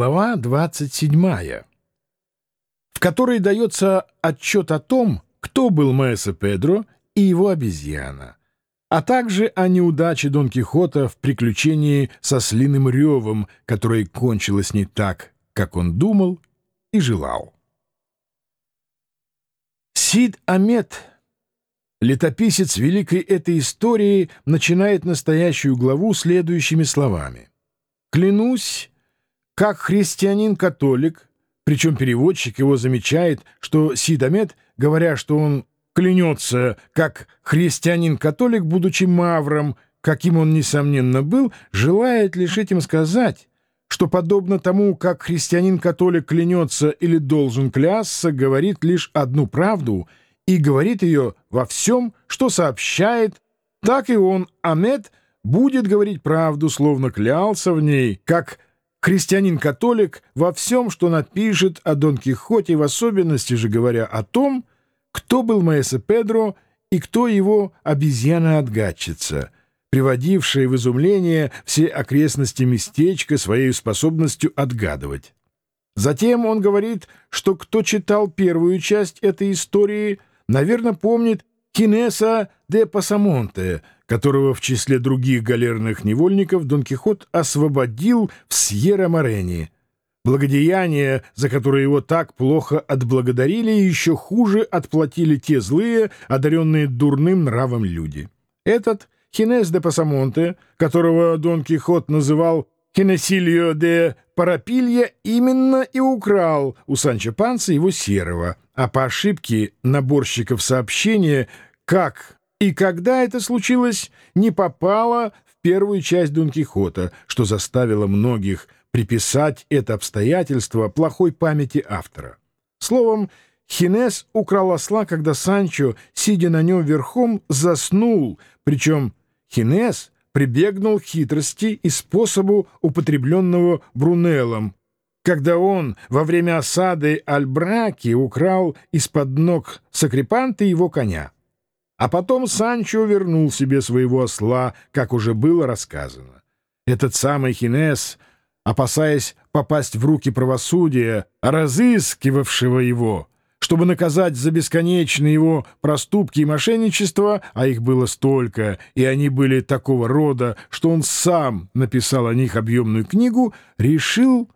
Глава 27, в которой дается отчет о том, кто был Маэсо Педро и его обезьяна, а также о неудаче Дон Кихота в приключении со слиным ревом, которое кончилось не так, как он думал и желал. Сид Амет, летописец великой этой истории, начинает настоящую главу следующими словами. «Клянусь, как христианин-католик, причем переводчик его замечает, что Сидамет, говоря, что он клянется, как христианин-католик, будучи мавром, каким он, несомненно, был, желает лишь этим сказать, что, подобно тому, как христианин-католик клянется или должен клясться, говорит лишь одну правду и говорит ее во всем, что сообщает, так и он, Амет, будет говорить правду, словно клялся в ней, как Христианин-католик во всем, что напишет о Дон Кихоте, в особенности же говоря о том, кто был Маэсо Педро и кто его обезьяна-отгадчица, приводившая в изумление все окрестности местечка своей способностью отгадывать. Затем он говорит, что кто читал первую часть этой истории, наверное, помнит Кинеса де Пасамонте, которого в числе других галерных невольников Дон Кихот освободил в Сьерра-Морене. Благодеяние, за которое его так плохо отблагодарили, еще хуже отплатили те злые, одаренные дурным нравом люди. Этот Хинес де Пасамонте, которого Дон Кихот называл Хинесильо де Парапилья, именно и украл у Санчо Панца его серого, а по ошибке наборщиков сообщения, как и когда это случилось, не попало в первую часть Дон Кихота, что заставило многих приписать это обстоятельство плохой памяти автора. Словом, Хинес украл осла, когда Санчо, сидя на нем верхом, заснул, причем Хинес прибегнул к хитрости и способу, употребленного Брунеллом, когда он во время осады Альбраки украл из-под ног Сакрипанта его коня. А потом Санчо вернул себе своего осла, как уже было рассказано. Этот самый Хинес, опасаясь попасть в руки правосудия, разыскивавшего его, чтобы наказать за бесконечные его проступки и мошенничество, а их было столько, и они были такого рода, что он сам написал о них объемную книгу, решил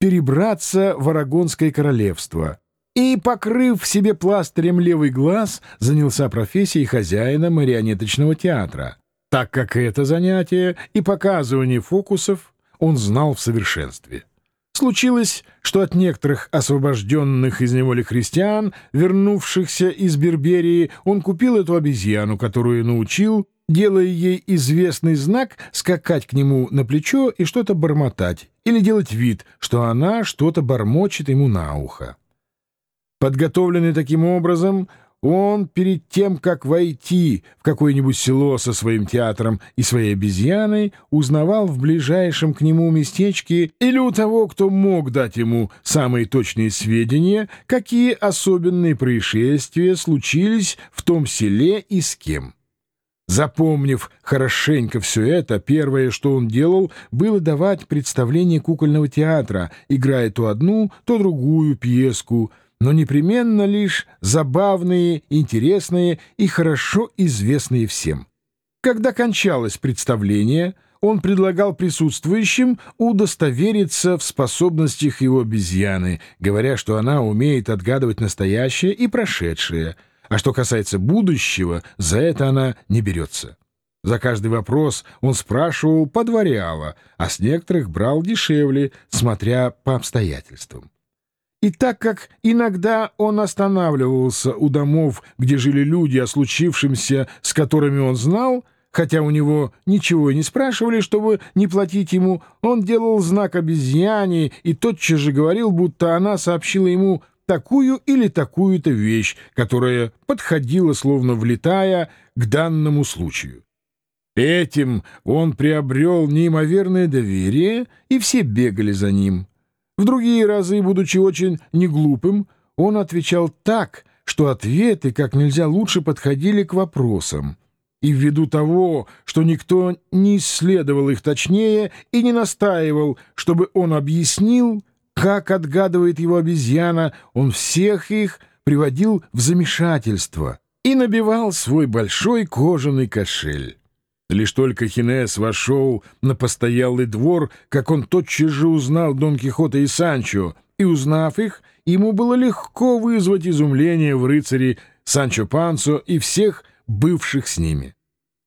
перебраться в Арагонское королевство и, покрыв себе пластырем левый глаз, занялся профессией хозяина марионеточного театра, так как это занятие и показывание фокусов он знал в совершенстве. Случилось, что от некоторых освобожденных из неволи христиан, вернувшихся из Берберии, он купил эту обезьяну, которую научил делая ей известный знак, скакать к нему на плечо и что-то бормотать, или делать вид, что она что-то бормочет ему на ухо. Подготовленный таким образом, он перед тем, как войти в какое-нибудь село со своим театром и своей обезьяной, узнавал в ближайшем к нему местечке или у того, кто мог дать ему самые точные сведения, какие особенные происшествия случились в том селе и с кем. Запомнив хорошенько все это, первое, что он делал, было давать представление кукольного театра, играя то одну, то другую пьеску, но непременно лишь забавные, интересные и хорошо известные всем. Когда кончалось представление, он предлагал присутствующим удостовериться в способностях его обезьяны, говоря, что она умеет отгадывать настоящее и прошедшее — а что касается будущего, за это она не берется. За каждый вопрос он спрашивал по дворяло, а с некоторых брал дешевле, смотря по обстоятельствам. И так как иногда он останавливался у домов, где жили люди, о случившемся, с которыми он знал, хотя у него ничего и не спрашивали, чтобы не платить ему, он делал знак обезьяне и тотчас же говорил, будто она сообщила ему такую или такую-то вещь, которая подходила, словно влетая, к данному случаю. Этим он приобрел неимоверное доверие, и все бегали за ним. В другие разы, будучи очень неглупым, он отвечал так, что ответы как нельзя лучше подходили к вопросам. и ввиду того, что никто не исследовал их точнее и не настаивал, чтобы он объяснил, как отгадывает его обезьяна, он всех их приводил в замешательство и набивал свой большой кожаный кошель. Лишь только Хинес вошел на постоялый двор, как он тотчас же узнал Дон Кихота и Санчо, и, узнав их, ему было легко вызвать изумление в рыцаре Санчо Пансо и всех бывших с ними.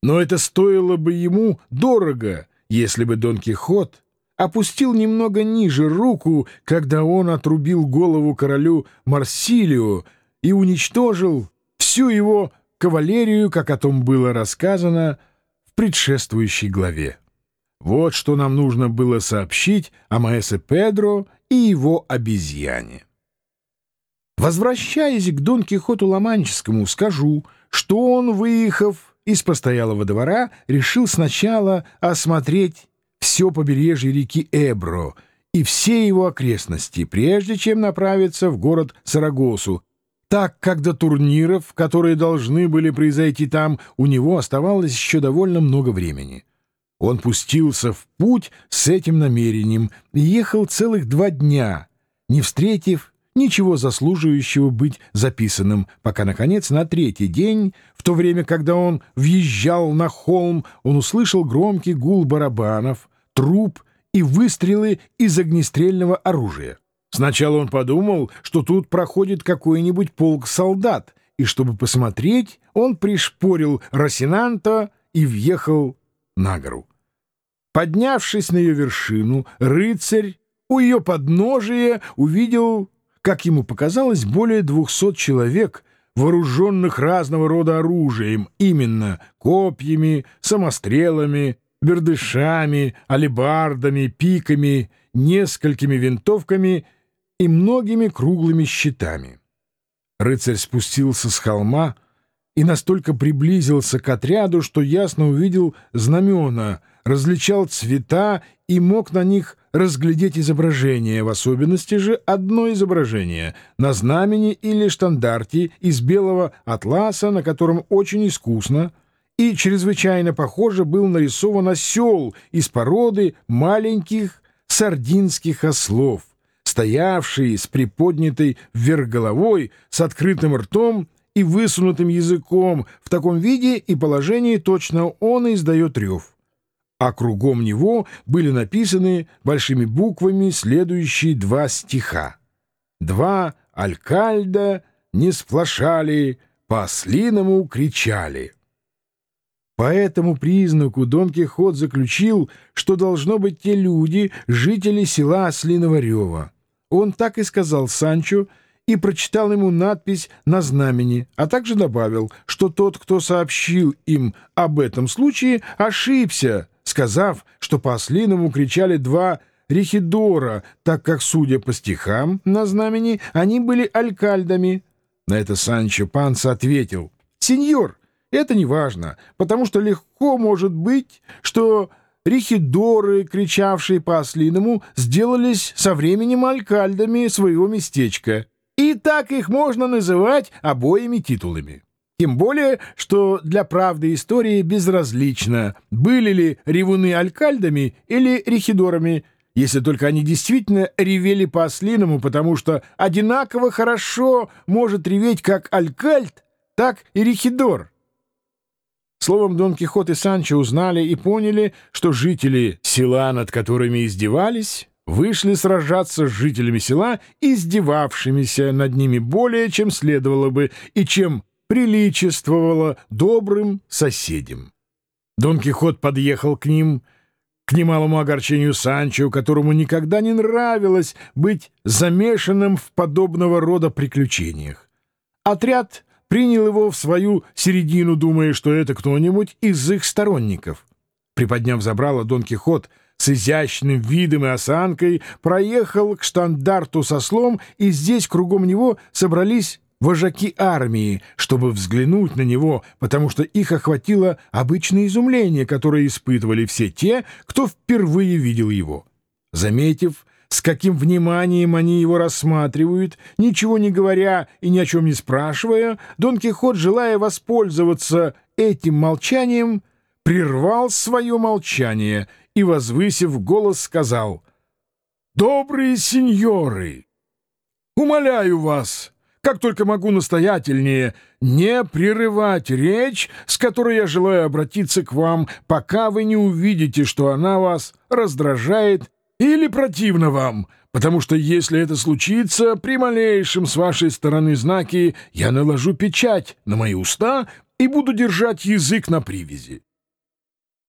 Но это стоило бы ему дорого, если бы Дон Кихот опустил немного ниже руку, когда он отрубил голову королю Марсилио и уничтожил всю его кавалерию, как о том было рассказано, предшествующей главе. Вот что нам нужно было сообщить о Маэсе Педро и его обезьяне. Возвращаясь к Дон Кихоту Ломанческому, скажу, что он, выехав из постоялого двора, решил сначала осмотреть все побережье реки Эбро и все его окрестности, прежде чем направиться в город Сарагосу, так как до турниров, которые должны были произойти там, у него оставалось еще довольно много времени. Он пустился в путь с этим намерением и ехал целых два дня, не встретив ничего заслуживающего быть записанным, пока, наконец, на третий день, в то время, когда он въезжал на холм, он услышал громкий гул барабанов, труп и выстрелы из огнестрельного оружия. Сначала он подумал, что тут проходит какой-нибудь полк солдат, и чтобы посмотреть, он пришпорил Росинанта и въехал на гору. Поднявшись на ее вершину, рыцарь у ее подножия увидел, как ему показалось, более двухсот человек, вооруженных разного рода оружием, именно копьями, самострелами, бердышами, алебардами, пиками, несколькими винтовками — и многими круглыми щитами. Рыцарь спустился с холма и настолько приблизился к отряду, что ясно увидел знамена, различал цвета и мог на них разглядеть изображение, в особенности же одно изображение на знамени или штандарте из белого атласа, на котором очень искусно и чрезвычайно похоже был нарисован осел из породы маленьких сардинских ослов стоявший с приподнятой вверх головой, с открытым ртом и высунутым языком, в таком виде и положении точно он и издает рев. А кругом него были написаны большими буквами следующие два стиха. Два алькальда не сплошали, по-ослиному кричали. По этому признаку Дон Кихот заключил, что должно быть те люди, жители села Ослиного Рева. Он так и сказал Санчо и прочитал ему надпись на знамени, а также добавил, что тот, кто сообщил им об этом случае, ошибся, сказав, что по-ослиному кричали два рехидора, так как, судя по стихам на знамени, они были алькальдами. На это Санчо Панса ответил, «Сеньор, это не важно, потому что легко может быть, что рихидоры, кричавшие по-ослиному, сделались со временем алькальдами своего местечка. И так их можно называть обоими титулами. Тем более, что для правды истории безразлично, были ли ревуны алькальдами или рихидорами, если только они действительно ревели по-ослиному, потому что одинаково хорошо может реветь как алькальд, так и рихидор. Словом, Дон Кихот и Санчо узнали и поняли, что жители села, над которыми издевались, вышли сражаться с жителями села, издевавшимися над ними более, чем следовало бы и чем приличествовало добрым соседям. Дон Кихот подъехал к ним, к немалому огорчению Санчо, которому никогда не нравилось быть замешанным в подобного рода приключениях. Отряд принял его в свою середину, думая, что это кто-нибудь из их сторонников. Приподняв забрало, Дон Кихот с изящным видом и осанкой проехал к штандарту со слом, и здесь кругом него собрались вожаки армии, чтобы взглянуть на него, потому что их охватило обычное изумление, которое испытывали все те, кто впервые видел его. Заметив, с каким вниманием они его рассматривают, ничего не говоря и ни о чем не спрашивая, Дон Кихот, желая воспользоваться этим молчанием прервал свое молчание и, возвысив голос, сказал «Добрые сеньоры, умоляю вас, как только могу настоятельнее, не прерывать речь, с которой я желаю обратиться к вам, пока вы не увидите, что она вас раздражает или противна вам, потому что если это случится, при малейшем с вашей стороны знаке я наложу печать на мои уста и буду держать язык на привязи.